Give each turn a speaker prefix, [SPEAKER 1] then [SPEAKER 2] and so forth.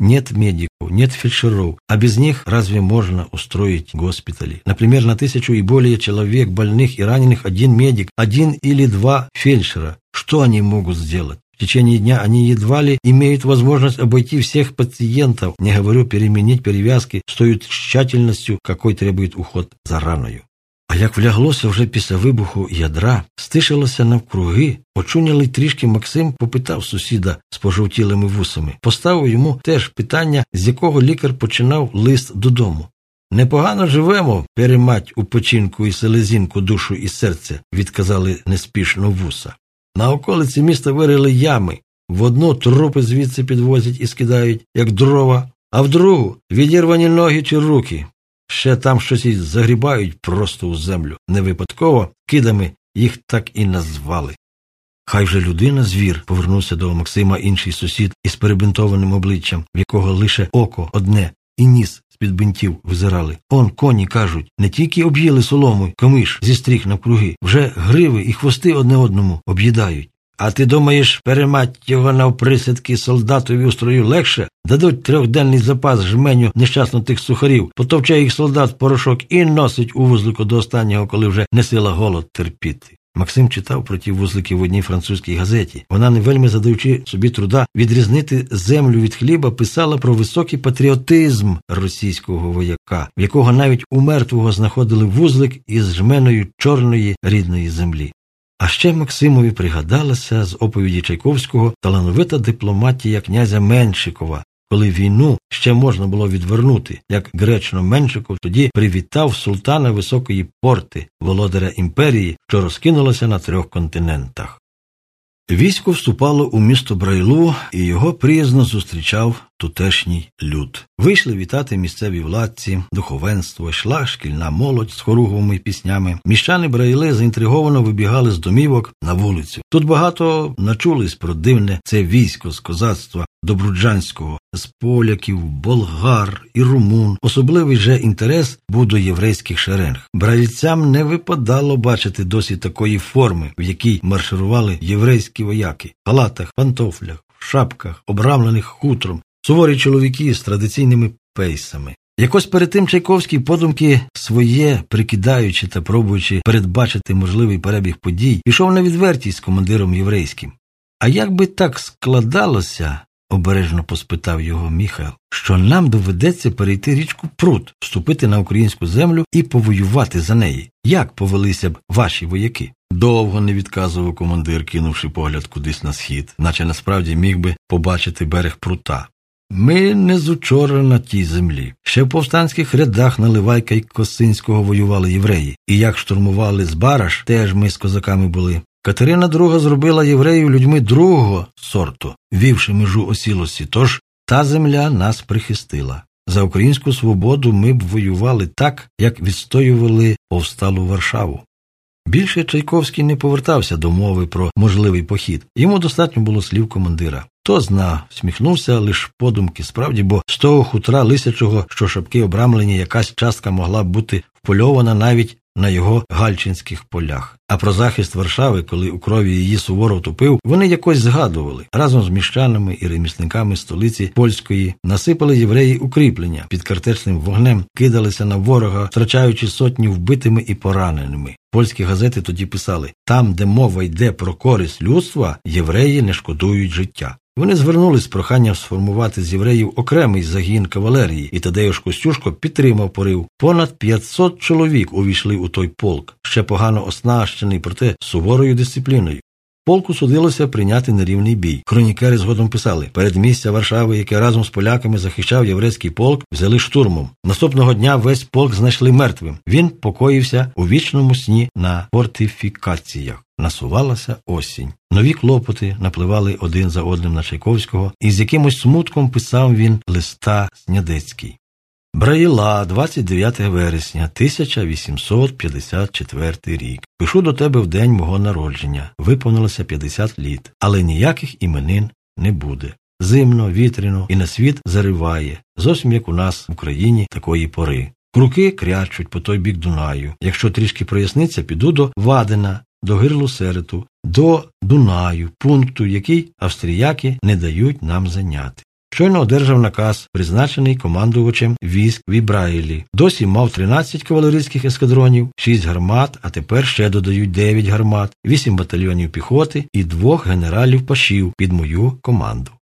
[SPEAKER 1] нет медиков, нет фельдшеров, а без них разве можно устроить госпитали? Например, на тысячу и более человек, больных и раненых, один медик, один или два фельдшера. Что они могут сделать? В течение дня они едва ли имеют возможность обойти всех пациентов, не говорю переменить перевязки с той тщательностью, какой требует уход за раною. А як вляглося вже після вибуху ядра, стишилося навкруги, очунялий трішки Максим попитав сусіда з пожовтілими вусами, поставив йому теж питання, з якого лікар починав лист додому. Непогано живемо, перемать у печінку і селезінку душу і серце, відказали неспішно вуса. На околиці міста вирили ями, в одну трупи звідси підвозять і скидають, як дрова, а в другу відірвані ноги чи руки. Ще там щось і загрібають просто у землю. Не випадково кидами їх так і назвали. Хай вже людина, звір, повернувся до Максима інший сусід із перебинтованим обличчям, в якого лише око одне, і ніс з під бинтів визирали. Он коні кажуть, не тільки об'їли солому, комиш зі стріх навкруги, вже гриви і хвости одне одному об'їдають. А ти думаєш, перемать його навприсядки солдатові у строю легше? Дадуть трьохденний запас жменю нещасно тих сухарів, потовче їх солдат порошок і носить у вузлику до останнього, коли вже не сила голод терпіти. Максим читав про ті вузлики в одній французькій газеті. Вона, не вельми задаючи собі труда відрізнити землю від хліба, писала про високий патріотизм російського вояка, в якого навіть у мертвого знаходили вузлик із жменою чорної рідної землі. А ще Максимові пригадалася з оповіді Чайковського талановита дипломатія князя Меншикова, коли війну ще можна було відвернути, як гречно Меншиков тоді привітав султана високої порти, володаря імперії, що розкинулася на трьох континентах. Військо вступало у місто Брайлу, і його приязно зустрічав тутешній люд. Вийшли вітати місцеві владці, духовенство, йшла шкільна молодь з хоруговими піснями. Міщани Брайли заінтриговано вибігали з домівок на вулицю. Тут багато начулись про дивне це військо з козацтва Добруджанського, з поляків, болгар і румун. Особливий же інтерес був до єврейських шеренг. Брайльцям не випадало бачити досі такої форми, в якій марширували єврейські вояки, в халатах, пантофлях, шапках, обрамлених хутром, суворі чоловіки з традиційними пейсами. Якось перед тим Чайковський подумки своє, прикидаючи та пробуючи передбачити можливий перебіг подій, пішов на відвертість з командиром єврейським. А як би так складалося, обережно поспитав його Міхайл, що нам доведеться перейти річку Прут, вступити на українську землю і повоювати за неї. Як повелися б ваші вояки? Довго не відказував командир, кинувши погляд кудись на схід, наче насправді міг би побачити берег прута. Ми не з учора на тій землі. Ще в повстанських рядах Наливайка й Косинського воювали євреї, і як штурмували з Бараш, теж ми з козаками були. Катерина II зробила євреїв людьми другого сорту, вівши межу осілості, тож та земля нас прихистила. За українську свободу ми б воювали так, як відстоювали повсталу Варшаву. Більше Чайковський не повертався до мови про можливий похід, йому достатньо було слів командира. Хто зна, всміхнувся лиш подумки, справді, бо з того хутра лисячого, що шапки обрамлені, якась частка могла бути впольована навіть на його гальчинських полях. А про захист Варшави, коли у крові її суворо втопив, вони якось згадували разом з міщанами і ремісниками столиці польської насипали євреї укріплення під картечним вогнем, кидалися на ворога, втрачаючи сотні вбитими і пораненими. Польські газети тоді писали там, де мова йде про користь людства, євреї не шкодують життя. Вони звернулись з проханням сформувати з євреїв окремий загін кавалерії, і Тадеюш Костюшко підтримав порив. Понад 500 чоловік увійшли у той полк, ще погано оснащений, проте суворою дисципліною. Полку судилося прийняти нерівний бій. Хронікери згодом писали передмістя Варшави, яке разом з поляками захищав єврейський полк, взяли штурмом. Наступного дня весь полк знайшли мертвим. Він покоївся у вічному сні на фортифікаціях. Насувалася осінь. Нові клопоти напливали один за одним на Чайковського, і з якимось смутком писав він листа Снядецький. Браїла, 29 вересня 1854 рік. Пишу до тебе в день мого народження. Виповнилося 50 літ, але ніяких іменин не буде. Зимно, вітряно і на світ зариває, зовсім як у нас в Україні такої пори. Круки крячуть по той бік Дунаю. Якщо трішки проясниться, піду до Вадина, до Гирлу Серету, до Дунаю, пункту, який австріяки не дають нам зайняти. Щойно одержав наказ, призначений командувачем військ в Ібраїлі. Досі мав 13 кавалерійських ескадронів, 6 гармат, а тепер ще додають 9 гармат, 8 батальйонів піхоти і двох генералів пашів під мою команду.